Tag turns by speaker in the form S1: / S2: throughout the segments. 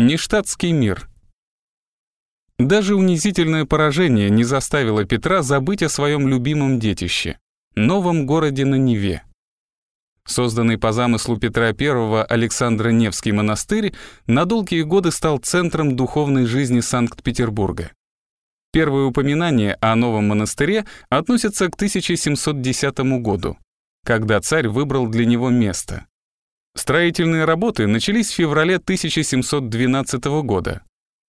S1: Нештатский мир. Даже унизительное поражение не заставило Петра забыть о своем любимом детище — новом городе на Неве. Созданный по замыслу Петра I Александра Невский монастырь на долгие годы стал центром духовной жизни Санкт-Петербурга. Первые упоминания о новом монастыре относятся к 1710 году, когда царь выбрал для него место. Строительные работы начались в феврале 1712 года,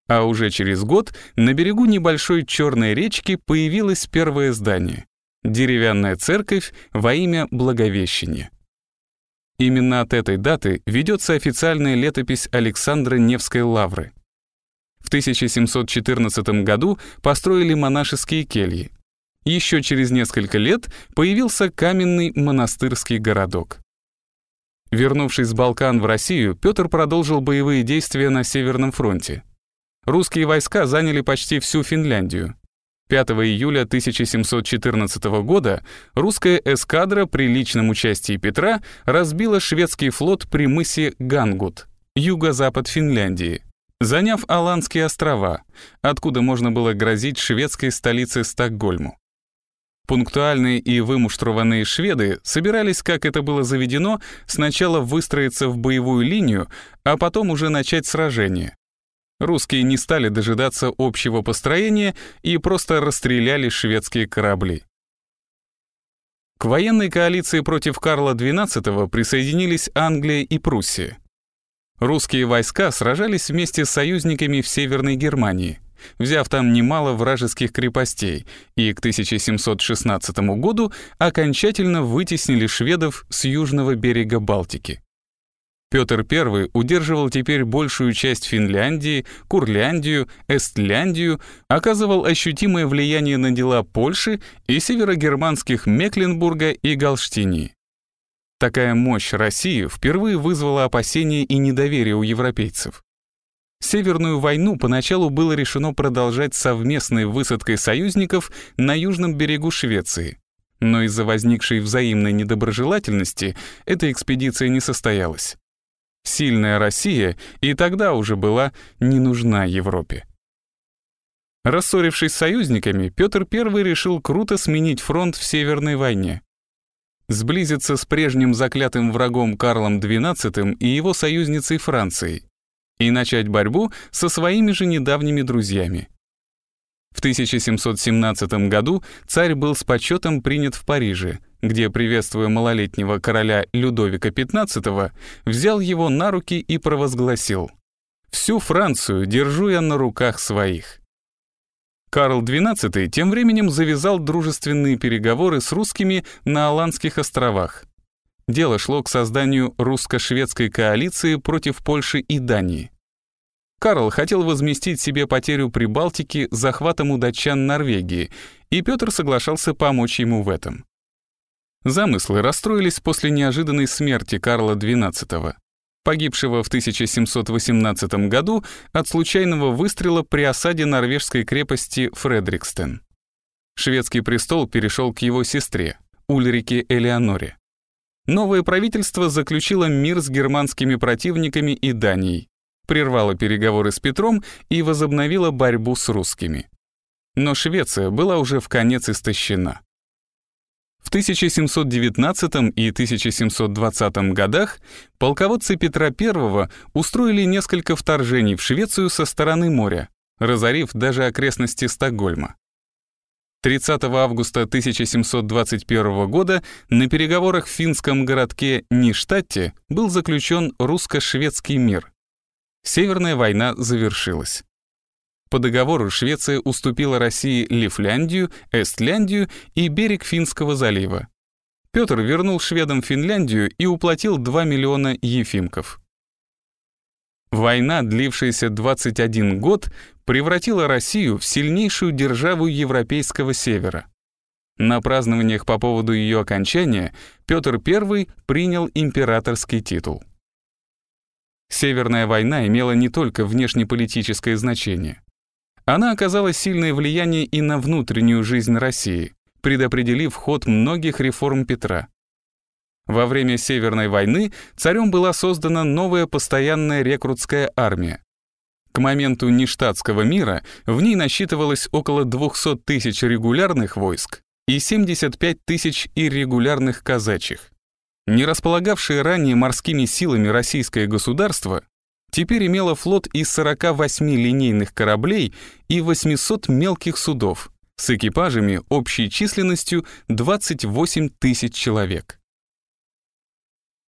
S1: а уже через год на берегу небольшой Черной речки появилось первое здание — деревянная церковь во имя Благовещения. Именно от этой даты ведется официальная летопись Александра Невской лавры. В 1714 году построили монашеские кельи. Еще через несколько лет появился каменный монастырский городок. Вернувшись с Балкан в Россию, Петр продолжил боевые действия на Северном фронте. Русские войска заняли почти всю Финляндию. 5 июля 1714 года русская эскадра при личном участии Петра разбила шведский флот при мысе Гангут, юго-запад Финляндии, заняв Аландские острова, откуда можно было грозить шведской столице Стокгольму. Пунктуальные и вымуштрованные шведы собирались, как это было заведено, сначала выстроиться в боевую линию, а потом уже начать сражение. Русские не стали дожидаться общего построения и просто расстреляли шведские корабли. К военной коалиции против Карла XII присоединились Англия и Пруссия. Русские войска сражались вместе с союзниками в Северной Германии — взяв там немало вражеских крепостей, и к 1716 году окончательно вытеснили шведов с южного берега Балтики. Петр I удерживал теперь большую часть Финляндии, Курляндию, Эстляндию, оказывал ощутимое влияние на дела Польши и северогерманских Мекленбурга и Галштинии. Такая мощь России впервые вызвала опасения и недоверие у европейцев. Северную войну поначалу было решено продолжать совместной высадкой союзников на южном берегу Швеции. Но из-за возникшей взаимной недоброжелательности эта экспедиция не состоялась. Сильная Россия и тогда уже была не нужна Европе. Рассорившись с союзниками, Петр I решил круто сменить фронт в Северной войне. Сблизиться с прежним заклятым врагом Карлом XII и его союзницей Францией и начать борьбу со своими же недавними друзьями. В 1717 году царь был с почетом принят в Париже, где, приветствуя малолетнего короля Людовика XV, взял его на руки и провозгласил «Всю Францию держу я на руках своих». Карл XII тем временем завязал дружественные переговоры с русскими на Аландских островах, Дело шло к созданию русско-шведской коалиции против Польши и Дании. Карл хотел возместить себе потерю Прибалтики захватом у датчан Норвегии, и Петр соглашался помочь ему в этом. Замыслы расстроились после неожиданной смерти Карла XII, погибшего в 1718 году от случайного выстрела при осаде норвежской крепости Фредрикстен. Шведский престол перешел к его сестре, Ульрике Элеоноре. Новое правительство заключило мир с германскими противниками и Данией, прервало переговоры с Петром и возобновило борьбу с русскими. Но Швеция была уже в конец истощена. В 1719 и 1720 годах полководцы Петра I устроили несколько вторжений в Швецию со стороны моря, разорив даже окрестности Стокгольма. 30 августа 1721 года на переговорах в финском городке Ништадте был заключен русско-шведский мир. Северная война завершилась. По договору Швеция уступила России Лифляндию, Эстляндию и берег Финского залива. Петр вернул шведам Финляндию и уплатил 2 миллиона ефимков. Война, длившаяся 21 год, превратила Россию в сильнейшую державу Европейского Севера. На празднованиях по поводу ее окончания Петр I принял императорский титул. Северная война имела не только внешнеполитическое значение. Она оказала сильное влияние и на внутреннюю жизнь России, предопределив ход многих реформ Петра. Во время Северной войны царем была создана новая постоянная рекрутская армия. К моменту нештатского мира в ней насчитывалось около 200 тысяч регулярных войск и 75 тысяч иррегулярных казачьих. Не располагавшее ранее морскими силами российское государство теперь имело флот из 48 линейных кораблей и 800 мелких судов с экипажами общей численностью 28 тысяч человек.